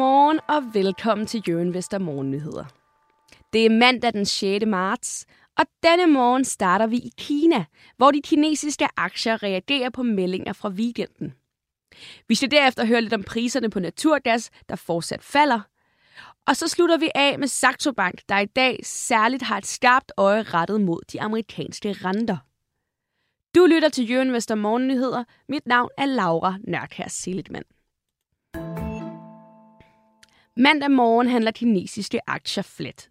og velkommen til Jørgen Vester Morgennyheder. Det er mandag den 6. marts, og denne morgen starter vi i Kina, hvor de kinesiske aktier reagerer på meldinger fra weekenden. Vi skal derefter høre lidt om priserne på naturgas, der fortsat falder. Og så slutter vi af med Saxo Bank, der i dag særligt har et skarpt øje rettet mod de amerikanske renter. Du lytter til Jørgen Vester Morgennyheder. Mit navn er Laura Nørkær Seligman. Mandag morgen handler kinesiske aktier flat.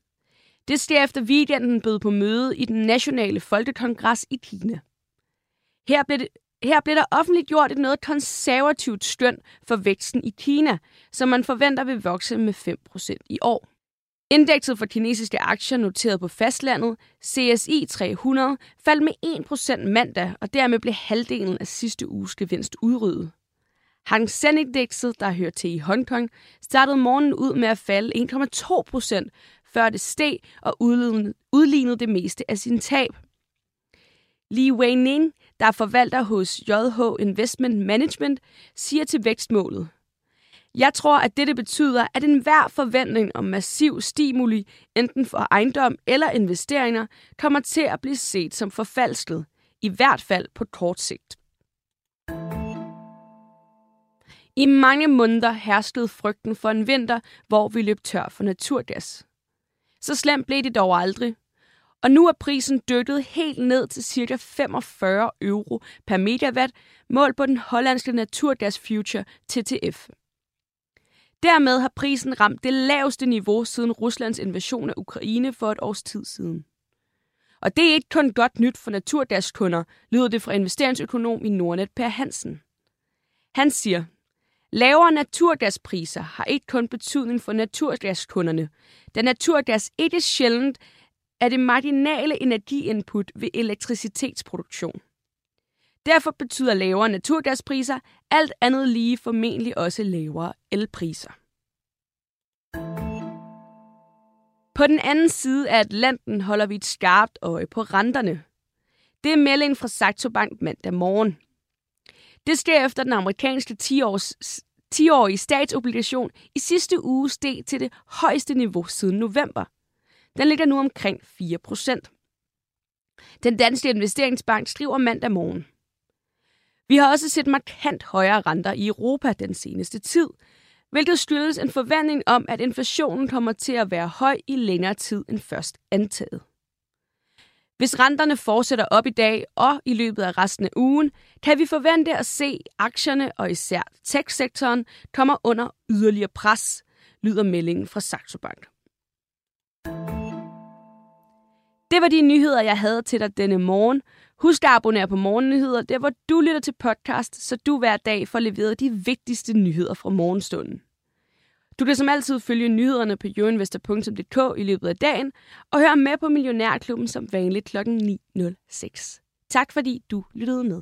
Det sker efter weekenden bød på møde i den nationale folkekongres i Kina. Her blev, det, her blev der offentliggjort et noget konservativt skøn for væksten i Kina, som man forventer vil vokse med 5% i år. Indekset for kinesiske aktier noteret på fastlandet, CSI 300, faldt med 1% mandag, og dermed blev halvdelen af sidste uges gevinst udryddet. Hang Seng-indekset, der hører til i Hongkong, startede morgenen ud med at falde 1,2 procent, før det steg og udlignede det meste af sin tab. Li Weining, der er forvalter hos JH Investment Management, siger til vækstmålet. Jeg tror, at dette betyder, at enhver forventning om massiv stimuli, enten for ejendom eller investeringer, kommer til at blive set som forfalsket, i hvert fald på kort sigt. I mange måneder herskede frygten for en vinter, hvor vi løb tør for naturgas. Så slemt blev det dog aldrig. Og nu er prisen dykket helt ned til ca. 45 euro per megawatt, mål på den hollandske naturgas future TTF. Dermed har prisen ramt det laveste niveau siden Ruslands invasion af Ukraine for et års tid siden. Og det er ikke kun godt nyt for naturgaskunder, lyder det fra investeringsøkonom i Nordnet Per Hansen. Han siger, Lavere naturgaspriser har ikke kun betydning for naturgaskunderne, da naturgas ikke sjældent er det marginale energiinput ved elektricitetsproduktion. Derfor betyder lavere naturgaspriser alt andet lige formentlig også lavere elpriser. På den anden side af Atlanten holder vi et skarpt øje på renterne. Det er meldingen fra Saxo Bank mandag morgen. Det sker efter den amerikanske 10-års 10-årige statsobligation i sidste uge steg til det højeste niveau siden november. Den ligger nu omkring 4 procent. Den danske investeringsbank skriver mandag morgen. Vi har også set markant højere renter i Europa den seneste tid, hvilket skyldes en forventning om, at inflationen kommer til at være høj i længere tid end først antaget. Hvis renterne fortsætter op i dag og i løbet af resten af ugen, kan vi forvente at se aktierne og især tech-sektoren kommer under yderligere pres, lyder meldingen fra Saxo Bank. Det var de nyheder, jeg havde til dig denne morgen. Husk at abonnere på Morgennyheder, der hvor du lytter til podcast, så du hver dag får leveret de vigtigste nyheder fra morgenstunden. Du kan som altid følge nyhederne på euroinvestor.dk i løbet af dagen, og høre med på Millionærklubben som vanligt kl. 9.06. Tak fordi du lyttede med.